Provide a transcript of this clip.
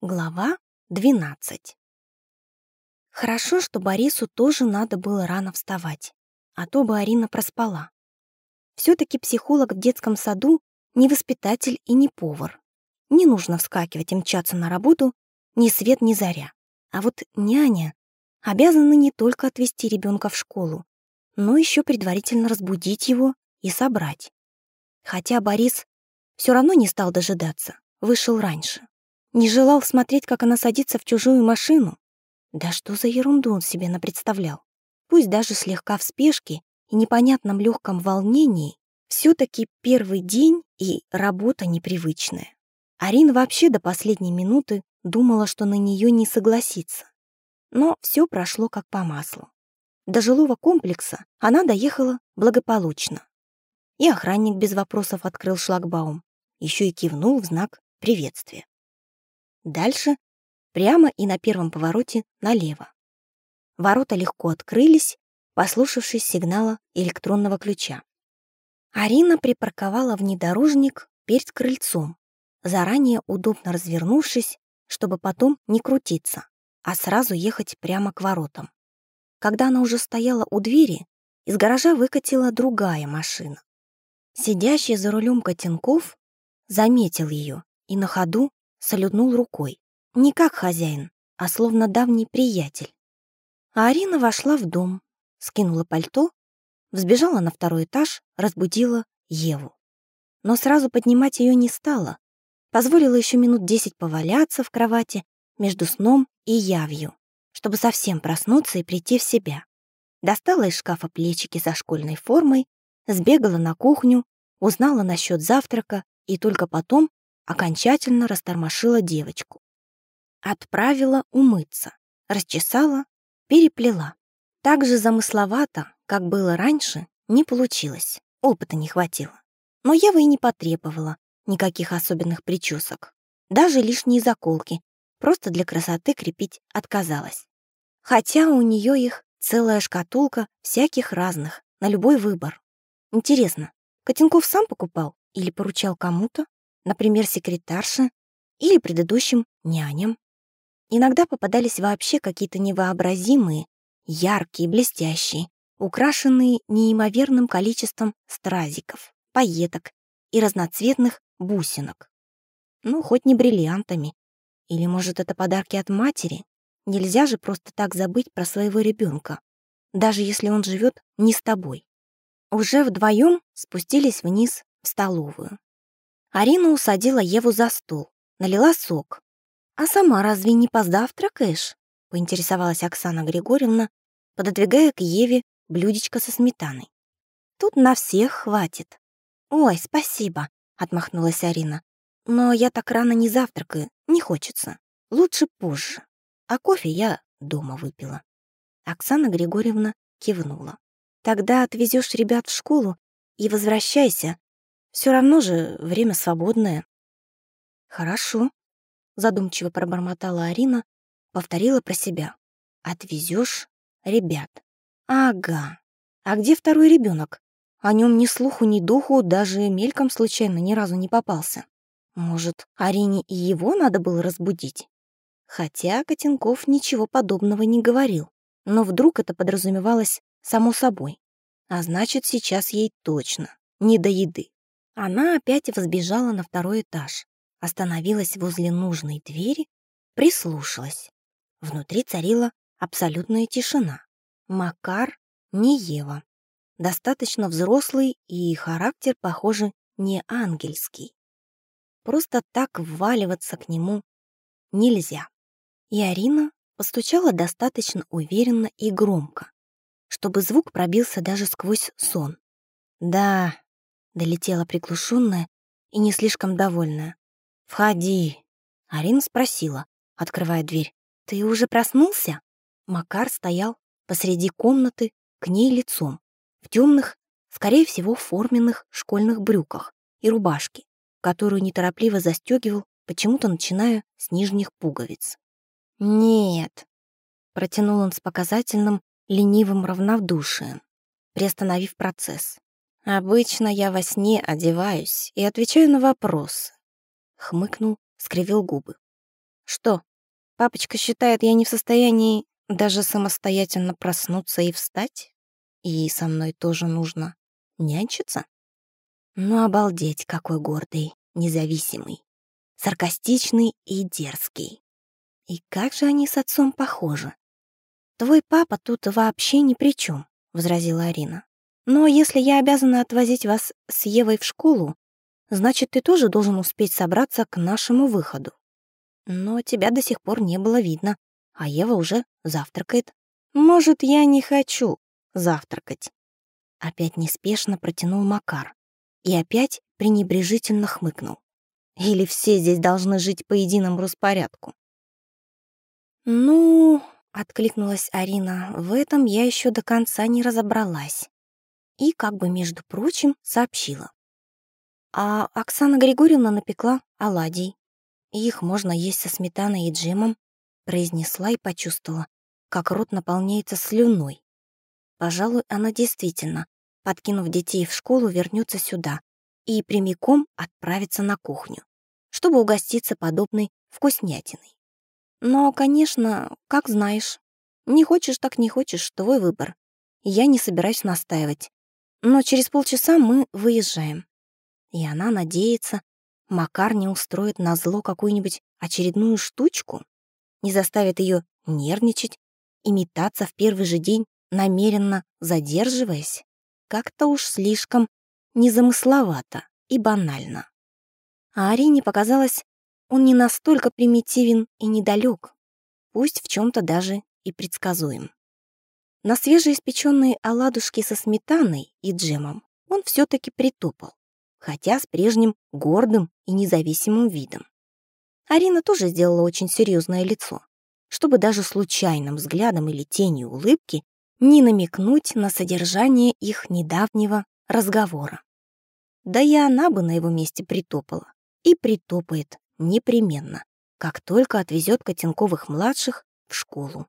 Глава 12 Хорошо, что Борису тоже надо было рано вставать, а то бы Арина проспала. Все-таки психолог в детском саду не воспитатель и не повар. Не нужно вскакивать и мчаться на работу ни свет, ни заря. А вот няня обязана не только отвезти ребенка в школу, но еще предварительно разбудить его и собрать. Хотя Борис все равно не стал дожидаться, вышел раньше. Не желал смотреть, как она садится в чужую машину. Да что за ерунду он себе напредставлял? Пусть даже слегка в спешке и непонятном легком волнении, все таки первый день и работа непривычная. Арина вообще до последней минуты думала, что на нее не согласится. Но все прошло как по маслу. До жилого комплекса она доехала благополучно. И охранник без вопросов открыл шлагбаум, еще и кивнул в знак приветствия. Дальше прямо и на первом повороте налево. Ворота легко открылись, послушавшись сигнала электронного ключа. Арина припарковала внедорожник перед крыльцом, заранее удобно развернувшись, чтобы потом не крутиться, а сразу ехать прямо к воротам. Когда она уже стояла у двери, из гаража выкатила другая машина. Сидящий за рулем Котенков заметил ее и на ходу салютнул рукой. Не как хозяин, а словно давний приятель. А Арина вошла в дом, скинула пальто, взбежала на второй этаж, разбудила Еву. Но сразу поднимать ее не стала, позволила еще минут десять поваляться в кровати между сном и явью, чтобы совсем проснуться и прийти в себя. Достала из шкафа плечики со школьной формой, сбегала на кухню, узнала насчет завтрака и только потом окончательно растормошила девочку. Отправила умыться, расчесала, переплела. Так же замысловато, как было раньше, не получилось, опыта не хватило. Но Ева и не потребовала никаких особенных причесок. Даже лишние заколки, просто для красоты крепить отказалась. Хотя у нее их целая шкатулка всяких разных, на любой выбор. Интересно, Котенков сам покупал или поручал кому-то? Например, секретарше или предыдущим няням. Иногда попадались вообще какие-то невообразимые, яркие, блестящие, украшенные неимоверным количеством стразиков, пайеток и разноцветных бусинок. Ну, хоть не бриллиантами. Или, может, это подарки от матери? Нельзя же просто так забыть про своего ребенка, даже если он живет не с тобой. Уже вдвоем спустились вниз в столовую. Арина усадила Еву за стол, налила сок. «А сама разве не позавтракаешь?» — поинтересовалась Оксана Григорьевна, пододвигая к Еве блюдечко со сметаной. «Тут на всех хватит». «Ой, спасибо», — отмахнулась Арина. «Но я так рано не завтракаю, не хочется. Лучше позже. А кофе я дома выпила». Оксана Григорьевна кивнула. «Тогда отвезешь ребят в школу и возвращайся, все равно же время свободное. Хорошо, задумчиво пробормотала Арина, повторила про себя. Отвезешь ребят. Ага. А где второй ребенок? О нем ни слуху, ни духу, даже мельком случайно ни разу не попался. Может, Арине и его надо было разбудить? Хотя Котенков ничего подобного не говорил. Но вдруг это подразумевалось само собой. А значит, сейчас ей точно не до еды. Она опять взбежала на второй этаж, остановилась возле нужной двери, прислушалась. Внутри царила абсолютная тишина. Макар не Ева. Достаточно взрослый и характер, похоже, не ангельский. Просто так вваливаться к нему нельзя. И Арина постучала достаточно уверенно и громко, чтобы звук пробился даже сквозь сон. Да, долетела приглушенная и не слишком довольная. «Входи!» Арина спросила, открывая дверь. «Ты уже проснулся?» Макар стоял посреди комнаты к ней лицом, в темных, скорее всего, форменных школьных брюках и рубашке, которую неторопливо застегивал, почему-то начиная с нижних пуговиц. «Нет», — протянул он с показательным ленивым равнодушием, приостановив процесс. Обычно я во сне одеваюсь и отвечаю на вопросы. Хмыкнул, скривил губы. Что, папочка считает, я не в состоянии даже самостоятельно проснуться и встать? И со мной тоже нужно нянчиться? Ну, обалдеть, какой гордый, независимый, саркастичный и дерзкий. И как же они с отцом похожи. «Твой папа тут вообще ни при чем, возразила Арина. «Но если я обязана отвозить вас с Евой в школу, значит, ты тоже должен успеть собраться к нашему выходу. Но тебя до сих пор не было видно, а Ева уже завтракает. Может, я не хочу завтракать?» Опять неспешно протянул Макар и опять пренебрежительно хмыкнул. Или все здесь должны жить по единому распорядку? «Ну...» — откликнулась Арина. «В этом я еще до конца не разобралась». И, как бы, между прочим, сообщила. А Оксана Григорьевна напекла оладий. Их можно есть со сметаной и джемом, произнесла и почувствовала, как рот наполняется слюной. Пожалуй, она действительно, подкинув детей в школу, вернется сюда и прямиком отправится на кухню, чтобы угоститься подобной вкуснятиной. Но, конечно, как знаешь. Не хочешь, так не хочешь, твой выбор. Я не собираюсь настаивать. Но через полчаса мы выезжаем. И она надеется, Макар не устроит на зло какую-нибудь очередную штучку, не заставит ее нервничать и метаться в первый же день, намеренно задерживаясь. Как-то уж слишком незамысловато и банально. А Арине показалось, он не настолько примитивен и недалек, пусть в чем-то даже и предсказуем. На свежеиспеченные оладушки со сметаной и джемом он все-таки притопал, хотя с прежним гордым и независимым видом. Арина тоже сделала очень серьезное лицо, чтобы даже случайным взглядом или тенью улыбки не намекнуть на содержание их недавнего разговора. Да и она бы на его месте притопала. И притопает непременно, как только отвезет Котенковых-младших в школу.